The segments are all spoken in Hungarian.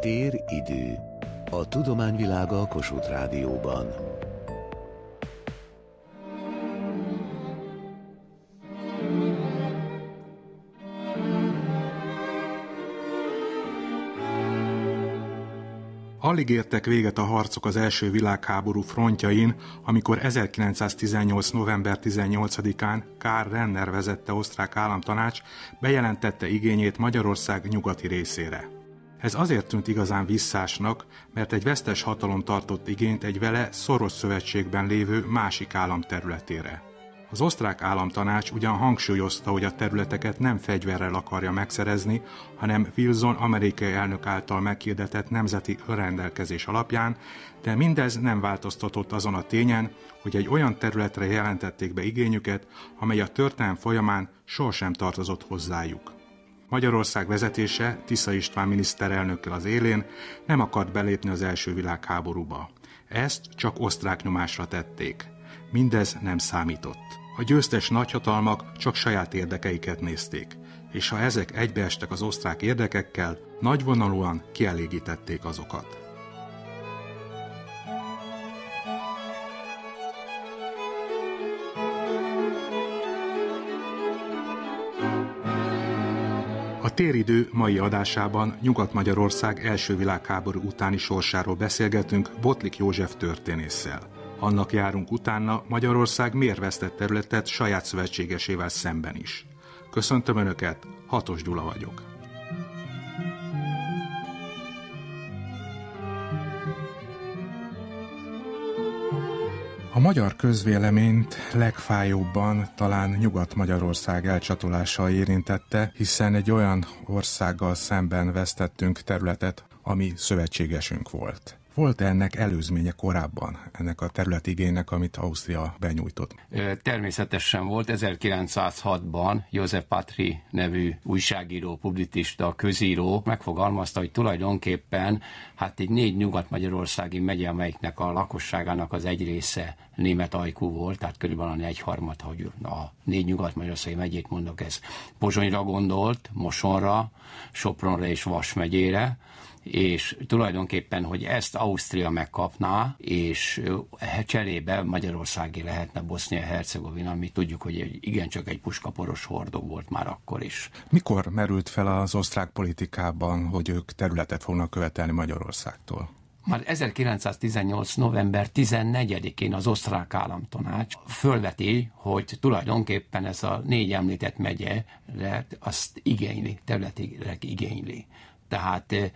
Tér-idő. A tudományvilága a Kossuth Rádióban. Alig értek véget a harcok az első világháború frontjain, amikor 1918. november 18-án Karl Renner vezette osztrák államtanács bejelentette igényét Magyarország nyugati részére. Ez azért tűnt igazán visszásnak, mert egy vesztes hatalom tartott igényt egy vele szoros szövetségben lévő másik állam területére. Az osztrák államtanács ugyan hangsúlyozta, hogy a területeket nem fegyverrel akarja megszerezni, hanem Wilson amerikai elnök által meghirdetett nemzeti rendelkezés alapján, de mindez nem változtatott azon a tényen, hogy egy olyan területre jelentették be igényüket, amely a történelm folyamán sohasem tartozott hozzájuk. Magyarország vezetése Tisza István miniszterelnökkel az élén nem akart belépni az első világháborúba. Ezt csak osztrák nyomásra tették. Mindez nem számított. A győztes nagyhatalmak csak saját érdekeiket nézték, és ha ezek egybeestek az osztrák érdekekkel, nagyvonalúan kielégítették azokat. A téridő mai adásában Nyugat-Magyarország első világháború utáni sorsáról beszélgetünk Botlik József történésszel. Annak járunk utána Magyarország miért vesztett területet saját szövetségesével szemben is. Köszöntöm Önöket, Hatos Gyula vagyok. A magyar közvéleményt legfájóbban talán Nyugat-Magyarország elcsatolása érintette, hiszen egy olyan országgal szemben vesztettünk területet, ami szövetségesünk volt. Volt -e ennek előzménye korábban, ennek a területigénynek, amit Ausztria benyújtott? Természetesen volt. 1906-ban József Patri nevű újságíró, publicista, közíró megfogalmazta, hogy tulajdonképpen hát egy négy nyugat-magyarországi megye, amelyiknek a lakosságának az egy része német ajkú volt, tehát körülbelül egy harmad, hogy a négy nyugat-magyarországi megyét mondok, ez Pozsonyra gondolt, Mosonra, Sopronra és Vas megyére, és tulajdonképpen, hogy ezt Ausztria megkapná, és cserébe Magyarországi lehetne Bosznia-Hercegovina, ami tudjuk, hogy igencsak egy puskaporos hordó volt már akkor is. Mikor merült fel az osztrák politikában, hogy ők területet fognak követelni Magyarországtól? Már 1918. november 14-én az osztrák államtanács fölveti, hogy tulajdonképpen ez a négy említett megye azt igényli, területileg igényli. Tehát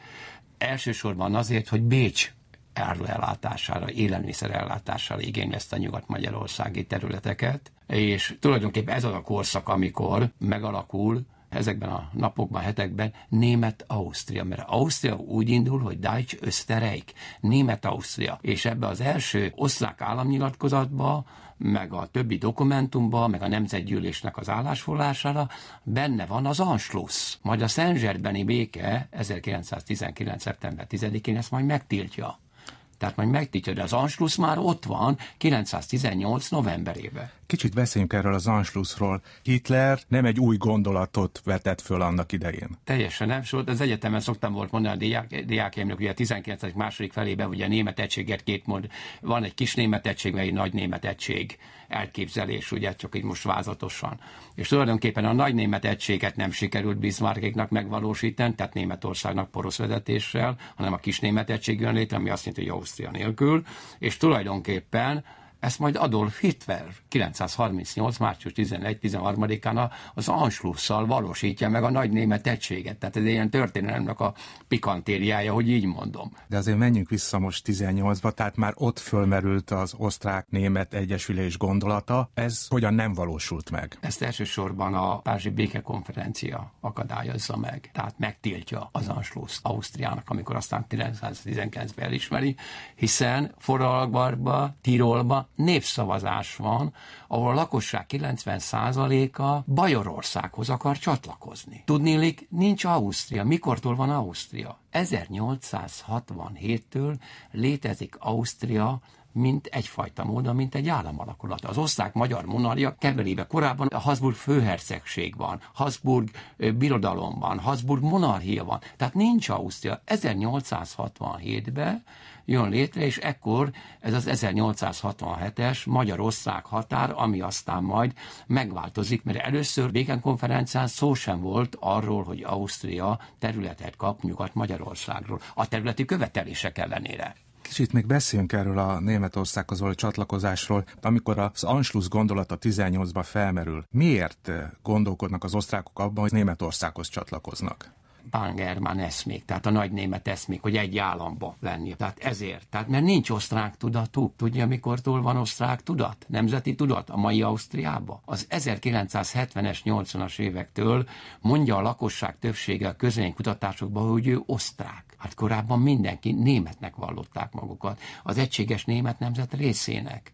elsősorban azért, hogy Bécs áruellátására, élelmiszer ellátására igényli ezt a nyugat-magyarországi területeket, és tulajdonképpen ez az a korszak, amikor megalakul ezekben a napokban, hetekben Német-Ausztria, mert Ausztria úgy indul, hogy Deutsch Österreich, Német-Ausztria, és ebbe az első osztrák államnyilatkozatba meg a többi dokumentumban, meg a nemzetgyűlésnek az állásfoglalására benne van az Anschluss. Majd a Szenzsertbeni béke 1919. szeptember 10-én ezt majd megtiltja. Tehát majd megtiltja, de az Anschluss már ott van 918 novemberében. Kicsit beszéljünk erről az Anschlussról. Hitler nem egy új gondolatot vetett föl annak idején. Teljesen nem, sőt, az egyetemen szoktam volt mondani a diák, diákjaimnak, ugye a 19. második felében ugye a német egységet két mond, van egy kis német egység, meg egy nagy német egység elképzelés, ugye csak így most vázatosan. És tulajdonképpen a nagy német egységet nem sikerült Bismarckéknak megvalósítani, tehát Németországnak porosz vezetéssel, hanem a kis német egység jön létre, ami azt jelenti, hogy Ausztria nélkül, és tulajdonképpen ezt majd Adolf Hitler 938. március 11-13-án az Anschlusszal valósítja meg a nagy német egységet. Tehát ez ilyen történelemnek a pikantériája, hogy így mondom. De azért menjünk vissza most 18-ba, tehát már ott fölmerült az osztrák-német egyesülés gondolata. Ez hogyan nem valósult meg? Ezt elsősorban a Párizsi Békekonferencia akadályozza meg. Tehát megtiltja az Anschluss Ausztriának, amikor aztán 1919-ben elismeri, hiszen Forralagbarba, Tirolba népszavazás van, ahol a lakosság 90%-a Bajorországhoz akar csatlakozni. Tudnélik, nincs Ausztria. Mikortól van Ausztria? 1867-től létezik Ausztria mint egyfajta módon, mint egy államalakulat. Az osztrák-magyar monarchia keverébe korábban a Habsburg főhercegség van, Habsburg birodalom van, Habsburg monarchia van. Tehát nincs Ausztria. 1867-ben jön létre, és ekkor ez az 1867-es Magyarország határ, ami aztán majd megváltozik, mert először békenkonferencián szó sem volt arról, hogy Ausztria területet kap Nyugat-Magyarországról, a területi követelések ellenére. Kicsit még beszéljünk erről a Németországhoz való csatlakozásról. Amikor az Anschluss gondolata 18-ban felmerül, miért gondolkodnak az osztrákok abban, hogy Németországhoz csatlakoznak? Pangermán eszmék, tehát a nagy német eszmék, hogy egy államba lenni. Tehát ezért. Tehát mert nincs osztrák tudatuk. Tudja, mikortól van osztrák tudat? Nemzeti tudat a mai Ausztriába? Az 1970-es, 80-as évektől mondja a lakosság többsége a közvénykutatásokban, hogy ő osztrák. Hát korábban mindenki németnek vallották magukat, az egységes német nemzet részének.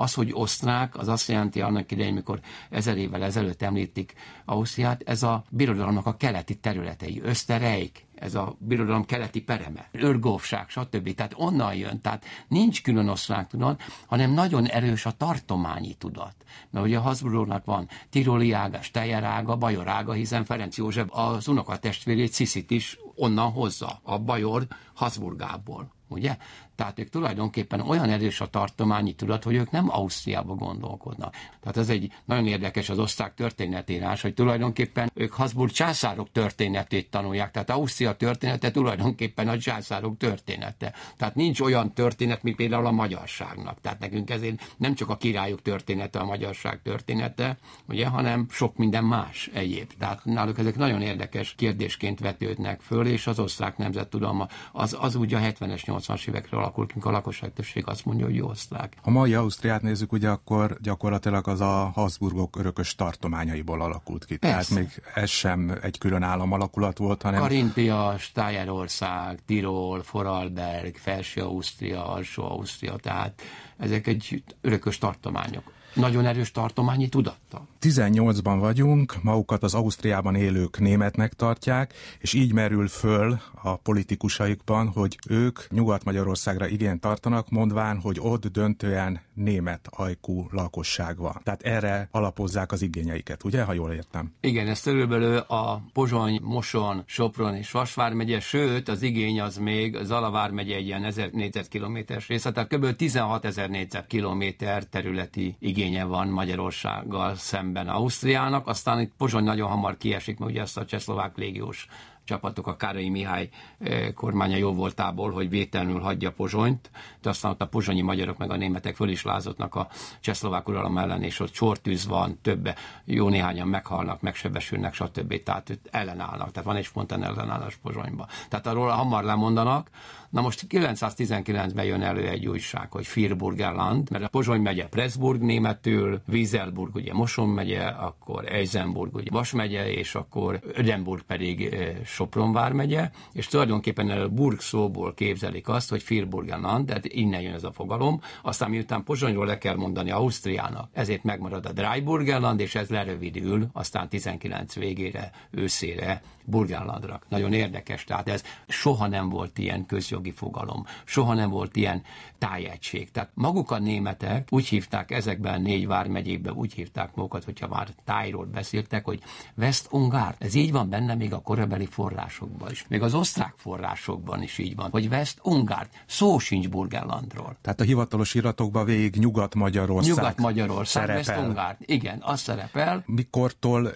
Az, hogy osztrák, az azt jelenti annak idején, mikor ezer évvel ezelőtt említik Ausztriát, ez a birodalomnak a keleti területei, Ösztereik, ez a birodalom keleti pereme, örgófság, stb. Tehát onnan jön, tehát nincs külön osztrák tudat, hanem nagyon erős a tartományi tudat. Mert ugye a Habsburgoknak van tiroli ága, Steyer ága, Bajor ága, hiszen Ferenc József az unokatestvérét Ciszit is onnan hozza, a Bajor Habsburgából ugye? Tehát ők tulajdonképpen olyan erős a tartományi tudat, hogy ők nem Ausztriába gondolkodnak. Tehát ez egy nagyon érdekes az osztrák történetírás, hogy tulajdonképpen ők Habsburg császárok történetét tanulják. Tehát Ausztria története tulajdonképpen a császárok története. Tehát nincs olyan történet, mint például a magyarságnak. Tehát nekünk ezért nem csak a királyok története a magyarság története, ugye, hanem sok minden más egyéb. Tehát náluk ezek nagyon érdekes kérdésként vetődnek föl, és az osztrák nemzettudalma az, az ugye a 70-es, 80-as évekről alakult, mikor a lakosság többség azt mondja, hogy jó osztrák. Ha mai Ausztriát nézzük, ugye akkor gyakorlatilag az a Habsburgok örökös tartományaiból alakult ki. Persze. Tehát még ez sem egy külön állam alakulat volt, hanem... Karintia, Stájerország, Tirol, Foralberg, Felső Ausztria, Alsó Ausztria, tehát ezek egy örökös tartományok nagyon erős tartományi tudattal. 18-ban vagyunk, magukat az Ausztriában élők németnek tartják, és így merül föl a politikusaikban, hogy ők Nyugat-Magyarországra igényt tartanak, mondván, hogy ott döntően német ajkú lakosság van. Tehát erre alapozzák az igényeiket, ugye, ha jól értem? Igen, ez körülbelül a Pozsony, Moson, Sopron és Vasvár megye, sőt, az igény az még az Alavár megye egy ilyen 1000 négyzetkilométeres része, tehát kb. 16 ezer négyzetkilométer területi igénye van Magyarországgal szemben Ausztriának, aztán itt Pozsony nagyon hamar kiesik, mert ugye ezt a csehszlovák légiós csapatok a Károly Mihály eh, kormánya jó voltából, hogy vételnül hagyja Pozsonyt, de aztán ott a pozsonyi magyarok meg a németek föl is lázotnak a csehszlovák uralom ellen, és ott csortűz van, több, jó néhányan meghalnak, megsebesülnek, stb. Tehát ellenállnak. Tehát van egy spontán ellenállás Pozsonyban. Tehát arról hamar lemondanak, Na most 919-ben jön elő egy újság, hogy Firburgerland, mert a Pozsony megye Pressburg németül, Wieselburg ugye Moson megye, akkor Eisenburg ugye Vas megye, és akkor Ödenburg pedig Sopron vármegye, és tulajdonképpen a Burg szóból képzelik azt, hogy Firburgerland, tehát innen jön ez a fogalom, aztán miután Pozsonyról le kell mondani Ausztriának, ezért megmarad a Dreiburgerland, és ez lerövidül, aztán 19 végére, őszére Burgenlandra. Nagyon érdekes, tehát ez soha nem volt ilyen közjogi fogalom, soha nem volt ilyen tájegység. Tehát maguk a németek úgy hívták ezekben a négy vármegyékben, úgy hívták magukat, hogyha már tájról beszéltek, hogy West Ungár. Ez így van benne még a korabeli forrásokban is. Még az osztrák forrásokban is így van, hogy West Ungár. Szó sincs Burgenlandról. Tehát a hivatalos iratokban végig Nyugat-Magyarország Nyugat-Magyarország, West Ungár. Igen, az szerepel. Mikortól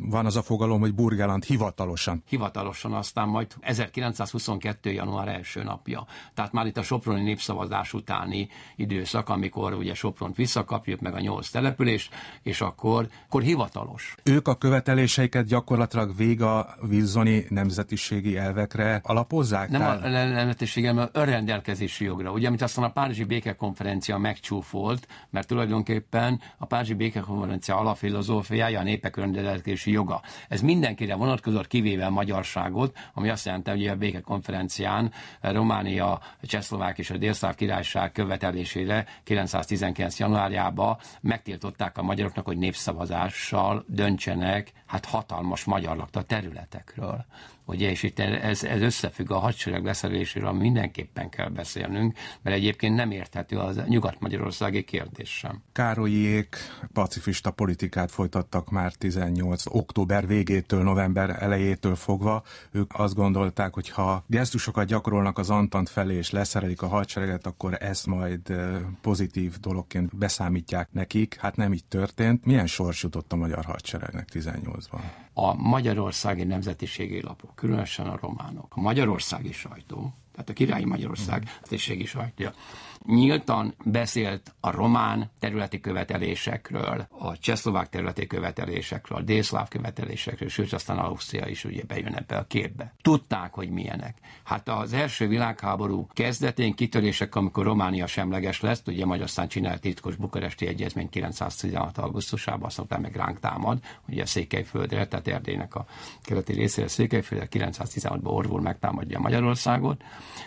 van az a fogalom, hogy Burgenland hivatalos hivatalosan? Hivatalosan aztán majd 1922. január első napja. Tehát már itt a Soproni népszavazás utáni időszak, amikor ugye Sopront visszakapjuk, meg a nyolc település, és akkor, akkor hivatalos. Ők a követeléseiket gyakorlatilag vég a vízoni nemzetiségi elvekre alapozzák? Nem tehát... a nemzetiségi, hanem a önrendelkezési jogra. Ugye, amit aztán a Párizsi Békekonferencia megcsúfolt, mert tulajdonképpen a Párizsi Békekonferencia alapfilozófiája a népek önrendelkezési joga. Ez mindenkire vonatkozott, kivéve a magyarságot, ami azt jelenti, hogy a békekonferencián Románia, Csehszlovák és a Délszláv királyság követelésére 919. januárjában megtiltották a magyaroknak, hogy népszavazással döntsenek hát hatalmas magyar lakta területekről ugye, és itt ez, ez összefügg a hadsereg leszereléséről, mindenképpen kell beszélnünk, mert egyébként nem érthető az nyugat-magyarországi kérdés sem. Károlyiék pacifista politikát folytattak már 18 október végétől, november elejétől fogva. Ők azt gondolták, hogy ha gesztusokat gyakorolnak az Antant felé és leszerelik a hadsereget, akkor ezt majd pozitív dologként beszámítják nekik. Hát nem így történt. Milyen sors jutott a magyar hadseregnek 18-ban? A magyarországi nemzetiségi lapok, különösen a románok, a magyarországi sajtó, tehát a királyi Magyarország nemzetiségi sajtja nyíltan beszélt a román területi követelésekről, a csehszlovák területi követelésekről, a délszláv követelésekről, sőt aztán Ausztria is ugye bejön ebbe a képbe. Tudták, hogy milyenek. Hát az első világháború kezdetén kitörések, amikor Románia semleges lesz, ugye Magyarország csinált titkos bukaresti egyezmény 916. augusztusában, aztán meg ránk támad, ugye Székelyföldre, tehát Erdélynek a keleti részére Székelyföldre 916-ban Orvul megtámadja Magyarországot.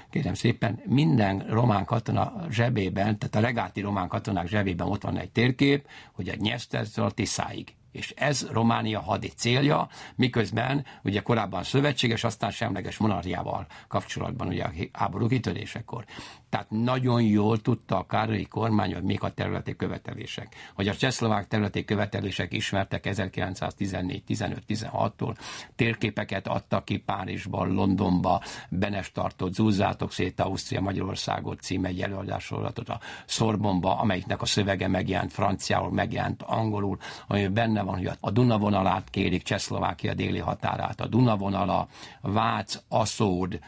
Kérem szépen, minden román katona zsebében, tehát a regáti román katonák zsebében ott van egy térkép, hogy a Nyesztertől a Tiszáig és ez Románia hadi célja, miközben ugye korábban szövetséges, aztán semleges monarchiával kapcsolatban ugye a háború kitörésekor. Tehát nagyon jól tudta a Károlyi kormány, hogy még a területi követelések. Hogy a csehszlovák területi követelések ismertek 1914, 15, 16-tól, térképeket adtak ki Párizsban, Londonba, Benes tartott, zúzzátok szét Ausztria Magyarországot cím egy előadássorozatot a Szorbonba, amelyiknek a szövege megjelent franciául, megjelent angolul, ami benne van, hogy a Duna vonalát kérik Csehszlovákia déli határát, a Duna vonala, Vác, Aszód,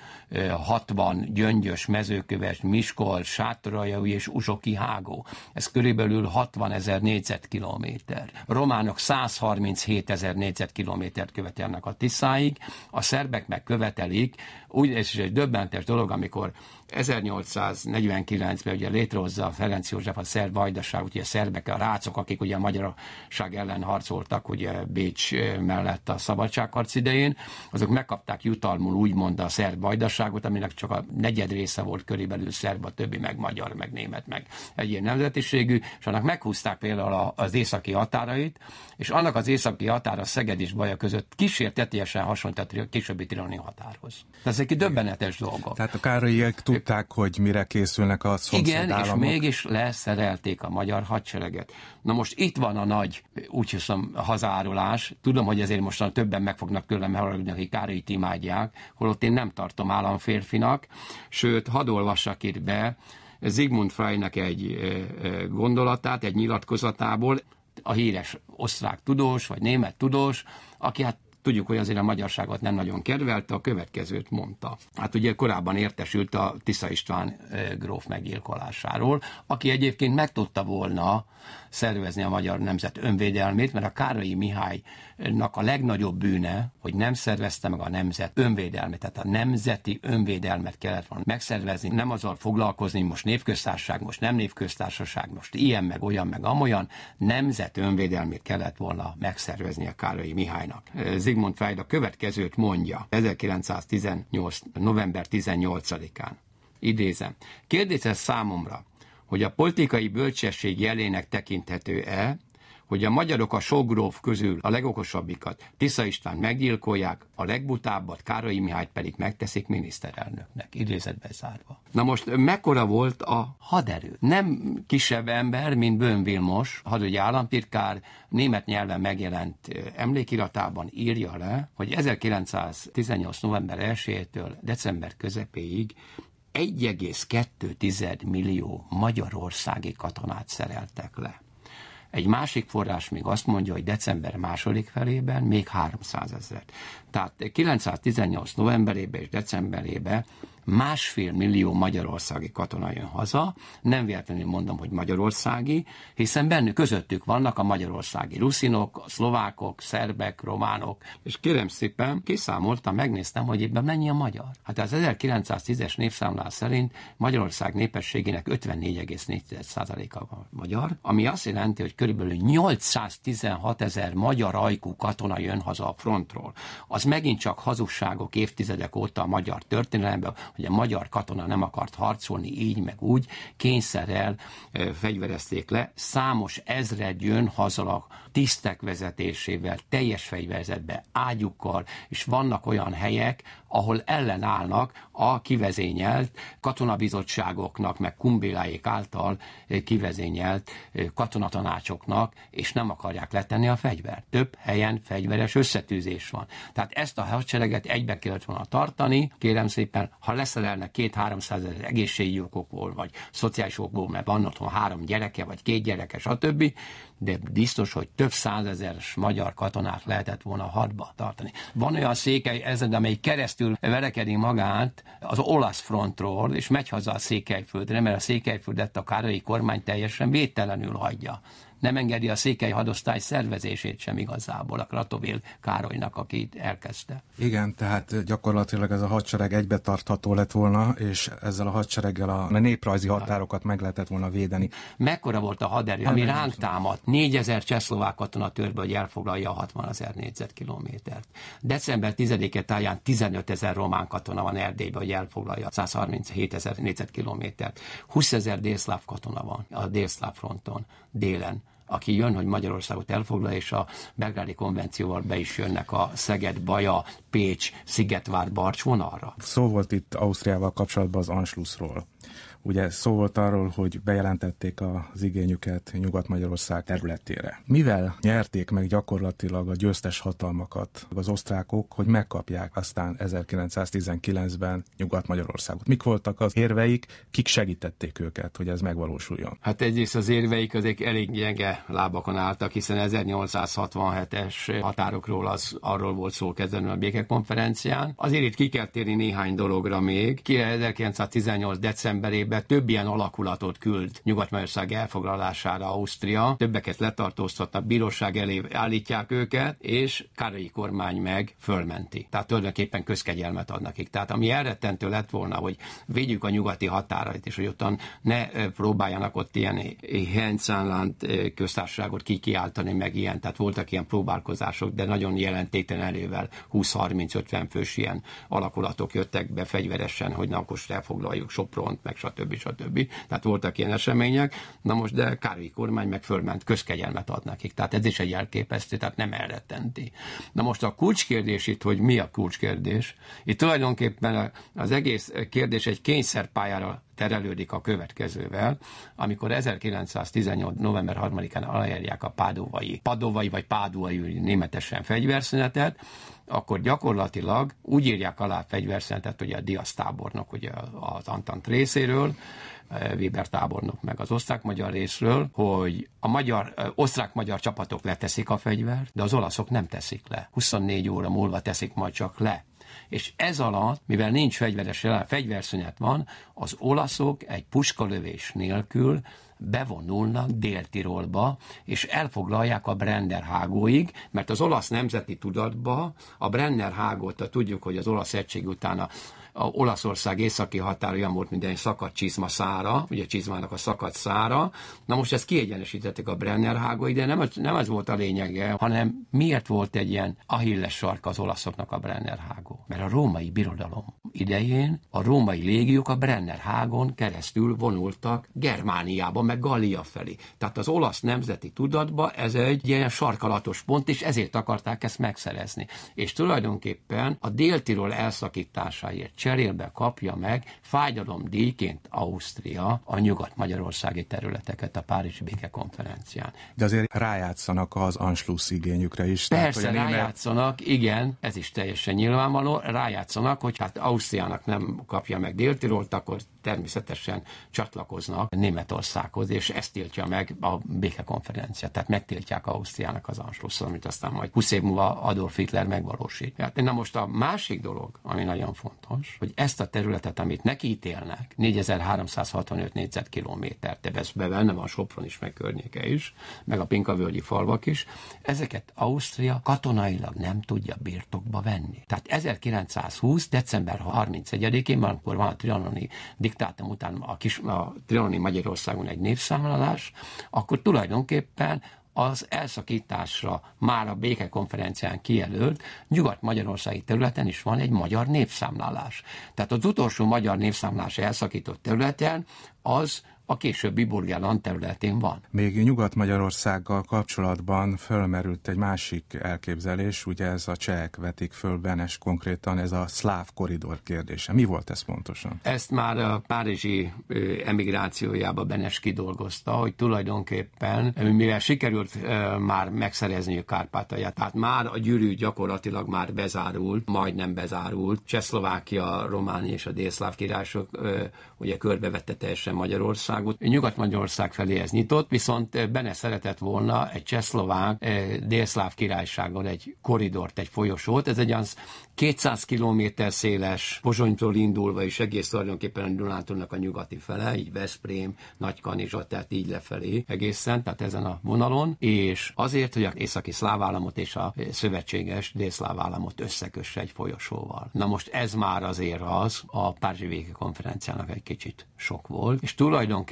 60, Gyöngyös, Mezőköves, Miskolc, Sátoraljaúj és Uzsoki Hágó. Ez körülbelül 60 ezer négyzetkilométer. Románok 137 ezer négyzetkilométert követelnek a Tiszáig, a szerbek meg követelik, úgy, és egy döbbentes dolog, amikor 1849-ben ugye létrehozza a Ferenc József a szerb vajdaság, ugye a szerbek, a rácok, akik ugye a magyarság ellen harcoltak ugye Bécs mellett a szabadságharc idején, azok megkapták jutalmul úgymond a szerb vajdaságot, aminek csak a negyed része volt körülbelül szerb, a többi meg magyar, meg német, meg egyéb nemzetiségű, és annak meghúzták például az északi határait, és annak az északi határa Szeged és Baja között kísértetiesen hasonlít a későbbi tirani határhoz. Tehát ezek döbbenetes dolgok. Tehát a károlyiek tudták, hogy mire készülnek a Igen, államok. és mégis leszerelték a magyar hadsereget. Na most itt van a nagy, úgy hiszem, hazárulás. Tudom, hogy ezért most többen meg fognak tőlem haragudni, akik Károlyit imádják, holott én nem tartom államférfinak, sőt, hadd olvassak itt be, Zigmund Freynek egy gondolatát, egy nyilatkozatából, a híres osztrák tudós, vagy német tudós, aki hát Tudjuk, hogy azért a magyarságot nem nagyon kedvelte, a következőt mondta. Hát ugye korábban értesült a Tisza István gróf meggyilkolásáról, aki egyébként meg tudta volna szervezni a magyar nemzet önvédelmét, mert a Károlyi Mihálynak a legnagyobb bűne, hogy nem szervezte meg a nemzet önvédelmét, tehát a nemzeti önvédelmet kellett volna megszervezni, nem azzal foglalkozni, most névköztársaság, most nem névköztársaság, most ilyen, meg olyan, meg amolyan, nemzet önvédelmét kellett volna megszervezni a Károlyi Mihálynak. Zigmund Freud a következőt mondja 1918. november 18-án. Idézem. Kérdés számomra, hogy a politikai bölcsesség jelének tekinthető-e, hogy a magyarok a sogróf közül a legokosabbikat Tisza István meggyilkolják, a legbutábbat Károly Mihályt pedig megteszik miniszterelnöknek, idézetbe zárva. Na most mekkora volt a haderő? Nem kisebb ember, mint Bön Vilmos, hadügyi államtitkár, német nyelven megjelent emlékiratában írja le, hogy 1918. november 1-től december közepéig 1,2 millió magyarországi katonát szereltek le. Egy másik forrás még azt mondja, hogy december második felében még 300 ezeret. Tehát 918 novemberében és decemberében másfél millió magyarországi katona jön haza, nem véletlenül mondom, hogy magyarországi, hiszen bennük közöttük vannak a magyarországi ruszinok, a szlovákok, szerbek, románok, és kérem szépen, kiszámoltam, megnéztem, hogy ebben mennyi a magyar. Hát az 1910-es népszámlás szerint Magyarország népességének 54,4%-a magyar, ami azt jelenti, hogy körülbelül 816 ezer magyar ajkú katona jön haza a frontról. Az megint csak hazugságok évtizedek óta a magyar történelemben, hogy a magyar katona nem akart harcolni így meg úgy, kényszerrel fegyverezték le, számos ezred jön haza tisztek vezetésével, teljes fegyverzetbe, ágyukkal, és vannak olyan helyek, ahol ellenállnak a kivezényelt katonabizottságoknak, meg kumbéláik által kivezényelt katonatanácsoknak, és nem akarják letenni a fegyvert. Több helyen fegyveres összetűzés van. Tehát ezt a hadsereget egybe kellett volna tartani, kérem szépen, ha leszerelnek két-háromszáz ezer egészségügyi okokból, vagy szociális okokból, mert van otthon három gyereke, vagy két gyereke, stb., de biztos, hogy több százezeres magyar katonát lehetett volna hadba tartani. Van olyan székely ezred, amely keresztül verekedi magát az olasz frontról, és megy haza a Székelyföldre, mert a Székelyföldet a károlyi kormány teljesen védtelenül hagyja nem engedi a székely hadosztály szervezését sem igazából a Kratovél Károlynak, aki elkezdte. Igen, tehát gyakorlatilag ez a hadsereg egybetartható lett volna, és ezzel a hadsereggel a néprajzi határokat meg lehetett volna védeni. Mekkora volt a haderő, ami ránk támadt? 4000 csehszlovák katona törbe, hogy elfoglalja a 60 ezer négyzetkilométert. December 10-e táján 15 ezer román katona van Erdélyben, hogy elfoglalja 137 ezer négyzetkilométert. 20 ezer délszláv katona van a délszláv fronton, délen aki jön, hogy Magyarországot elfoglalja, és a belgrádi konvencióval be is jönnek a Szeged, Baja, Pécs, Szigetvár, Barcs vonalra. Szó volt itt Ausztriával kapcsolatban az Anschlussról. Ugye szó volt arról, hogy bejelentették az igényüket Nyugat-Magyarország területére. Mivel nyerték meg gyakorlatilag a győztes hatalmakat az osztrákok, hogy megkapják aztán 1919-ben Nyugat-Magyarországot? Mik voltak az érveik, kik segítették őket, hogy ez megvalósuljon? Hát egyrészt az érveik azért elég gyenge lábakon álltak, hiszen 1867-es határokról az arról volt szó kezdenül a békekonferencián. Azért itt ki kell térni néhány dologra még. 1918. decemberében évben több ilyen alakulatot küld Nyugat-Magyarország elfoglalására Ausztria, többeket letartóztatnak, bíróság elé állítják őket, és Károlyi kormány meg fölmenti. Tehát tulajdonképpen közkegyelmet adnak nekik. Tehát ami elrettentő lett volna, hogy védjük a nyugati határait, és hogy ottan ne próbáljanak ott ilyen Henszánland köztársaságot kikiáltani, meg ilyen. Tehát voltak ilyen próbálkozások, de nagyon jelentéktelen erővel 20-30-50 fős ilyen alakulatok jöttek be fegyveresen, hogy na, akkor elfoglaljuk Sopront, meg stb stb. stb. Tehát voltak ilyen események, na most de Károly kormány meg fölment, közkegyelmet ad nekik. Tehát ez is egy elképesztő, tehát nem elrettenti. Na most a kulcskérdés itt, hogy mi a kulcskérdés? Itt tulajdonképpen az egész kérdés egy kényszerpályára terelődik a következővel, amikor 1918. november 3-án aláírják a pádóvai, padovai vagy pádóai németesen fegyverszünetet, akkor gyakorlatilag úgy írják alá a fegyverszünetet, hogy a Diaz tábornok ugye az Antant részéről, eh, Weber tábornok meg az osztrák-magyar részről, hogy a magyar, eh, osztrák-magyar csapatok leteszik a fegyvert, de az olaszok nem teszik le. 24 óra múlva teszik majd csak le és ez alatt, mivel nincs fegyveres jelen, fegyverszünet van, az olaszok egy puskalövés nélkül bevonulnak Dél-Tirolba, és elfoglalják a Brenner hágóig, mert az olasz nemzeti tudatba a Brenner hágót, tudjuk, hogy az olasz egység utána a Olaszország északi határa olyan volt, mint egy szakadt csizma szára, ugye a csizmának a szakadt szára. Na most ezt kiegyenesítették a Brenner hágóig, de nem, nem ez volt a lényege, hanem miért volt egy ilyen ahilles sarka az olaszoknak a Brenner hágó? Mert a római birodalom idején a római légiók a Brenner hágon keresztül vonultak Germániába, meg Gallia felé. Tehát az olasz nemzeti tudatba ez egy ilyen sarkalatos pont, és ezért akarták ezt megszerezni. És tulajdonképpen a déltiról elszakításáért cserébe kapja meg fájdalomdíjként Ausztria a nyugat-magyarországi területeket a Párizsi békekonferencián. De azért rájátszanak az Anschluss igényükre is. Persze, tehát, német... rájátszanak, igen, ez is teljesen nyilvánvaló, rájátszanak, hogy hát Ausztriának nem kapja meg Dél-Tirolt, akkor természetesen csatlakoznak Németországhoz, és ezt tiltja meg a békekonferencia. Tehát megtiltják Ausztriának az Anschluss, amit aztán majd 20 év múlva Adolf Hitler megvalósít. Hát, na most a másik dolog, ami nagyon fontos, hogy ezt a területet, amit neki ítélnek, 4365 négyzetkilométer, de ez benne van Sopron is, meg környéke is, meg a Pinkavölgyi falvak is, ezeket Ausztria katonailag nem tudja birtokba venni. Tehát 1920. december 31-én, amikor van a trianoni diktátum után a, kis, a trianoni Magyarországon egy népszámlálás, akkor tulajdonképpen az elszakításra már a békekonferencián kijelölt nyugat-magyarországi területen is van egy magyar népszámlálás. Tehát az utolsó magyar népszámlás elszakított területen az a későbbi Burgenland területén van. Még Nyugat-Magyarországgal kapcsolatban fölmerült egy másik elképzelés, ugye ez a csehek vetik föl Benes konkrétan, ez a szláv koridor kérdése. Mi volt ez pontosan? Ezt már a párizsi emigrációjába Benes kidolgozta, hogy tulajdonképpen, mivel sikerült már megszerezni a Kárpátalját, tehát már a gyűrű gyakorlatilag már bezárult, majdnem bezárult. Csehszlovákia, Románia és a délszláv királyok ugye körbevette teljesen Magyarország, Magyarországot Nyugat-Magyarország felé ez nyitott, viszont benne szeretett volna egy csehszlovák eh, délszláv királyságon egy koridort, egy folyosót. Ez egy olyan 200 km széles Pozsonytól indulva, és egész tulajdonképpen a Dunántúlnak a nyugati fele, így Veszprém, Nagykanizsa, tehát így lefelé egészen, tehát ezen a vonalon, és azért, hogy a északi szláv államot és a szövetséges délszláv államot összekösse egy folyosóval. Na most ez már azért az a Párizsi konferenciának egy kicsit sok volt, és tulajdonképpen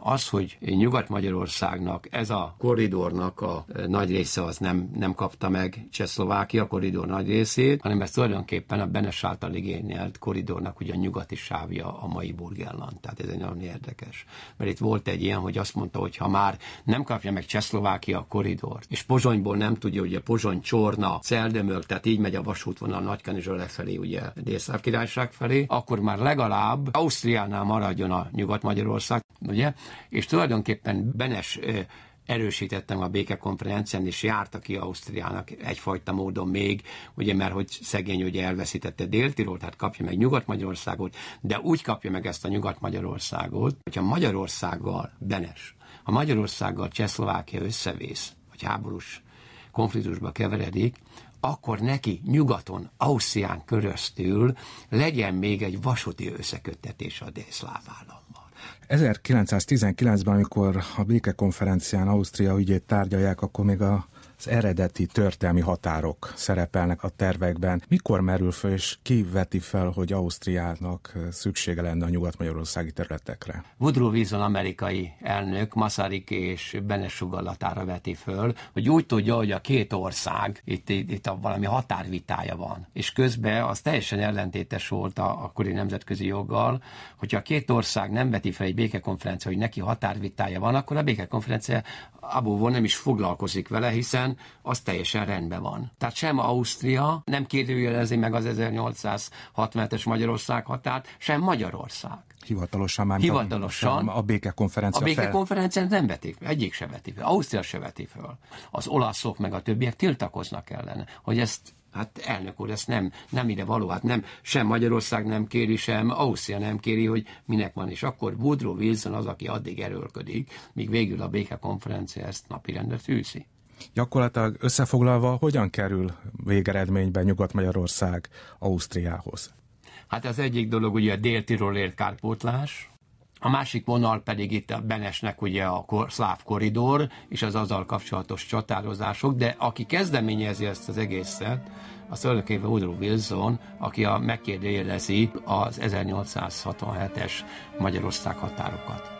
az, hogy Nyugat-Magyarországnak ez a koridornak a nagy része az nem, nem kapta meg Csehszlovákia koridor nagy részét, hanem ezt tulajdonképpen a Benes által igényelt koridornak ugye a nyugati sávja a mai Burgenland. Tehát ez egy nagyon érdekes. Mert itt volt egy ilyen, hogy azt mondta, hogy ha már nem kapja meg Csehszlovákia a koridort, és Pozsonyból nem tudja, ugye Pozsony, Csorna, Celdömög, tehát így megy a vasútvonal Nagykanizsa lefelé, ugye Délszláv királyság felé, akkor már legalább Ausztriánál maradjon a Nyugat-Magyarország, ugye? És tulajdonképpen Benes erősítettem a békekonferencián, és járta ki Ausztriának egyfajta módon még, ugye, mert hogy szegény ugye elveszítette Dél-Tirol, tehát kapja meg Nyugat-Magyarországot, de úgy kapja meg ezt a Nyugat-Magyarországot, hogyha Magyarországgal, Benes, a Magyarországgal Csehszlovákia összevész, vagy háborús konfliktusba keveredik, akkor neki nyugaton, Ausztrián köröztül legyen még egy vasúti összeköttetés a délszláv állam. 1919-ben, amikor a békekonferencián Ausztria ügyét tárgyalják, akkor még a az eredeti történelmi határok szerepelnek a tervekben. Mikor merül fel, és ki veti fel, hogy Ausztriának szüksége lenne a nyugat-magyarországi területekre? Woodrow Wilson amerikai elnök Masaryk és Benes sugallatára veti föl, hogy úgy tudja, hogy a két ország, itt, itt, itt a valami határvitája van. És közben az teljesen ellentétes volt a akkori nemzetközi joggal, hogyha a két ország nem veti fel egy békekonferencia, hogy neki határvitája van, akkor a békekonferencia abból nem is foglalkozik vele, hiszen az teljesen rendben van. Tehát sem Ausztria nem kérdőjelezi meg az 1867-es Magyarország határt, sem Magyarország. Hivatalosan már Hivatalosan. A, a békekonferencia A békekonferencián nem vetik, egyik se veti fel. Ausztria se veti fel. Az olaszok meg a többiek tiltakoznak ellene, hogy ezt Hát elnök úr, ezt nem, nem ide való, hát nem, sem Magyarország nem kéri, sem Ausztria nem kéri, hogy minek van, és akkor Woodrow Wilson az, aki addig erőlködik, míg végül a békekonferencia ezt napirendre tűzi. Gyakorlatilag összefoglalva, hogyan kerül végeredményben Nyugat-Magyarország Ausztriához? Hát az egyik dolog ugye a dél-tirolért kárpótlás, a másik vonal pedig itt a Benesnek ugye a kor, szláv koridor és az azzal kapcsolatos csatározások, de aki kezdeményezi ezt az egészet, az tulajdonképpen Woodrow Wilson, aki a megkérdőjelezi az 1867-es Magyarország határokat.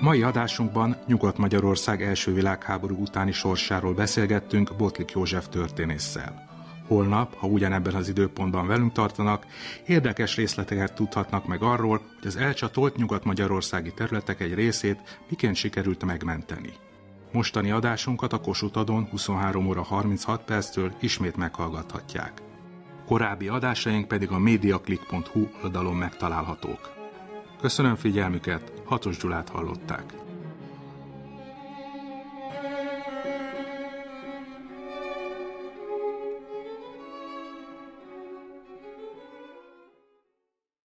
Mai adásunkban Nyugat-Magyarország első világháború utáni sorsáról beszélgettünk Botlik József történésszel. Holnap, ha ugyanebben az időpontban velünk tartanak, érdekes részleteket tudhatnak meg arról, hogy az elcsatolt nyugat-magyarországi területek egy részét miként sikerült megmenteni. Mostani adásunkat a Kossuth Adon 23 óra 36 perctől ismét meghallgathatják. Korábbi adásaink pedig a mediaclick.hu oldalon megtalálhatók. Köszönöm figyelmüket, Hatos Gyulát hallották.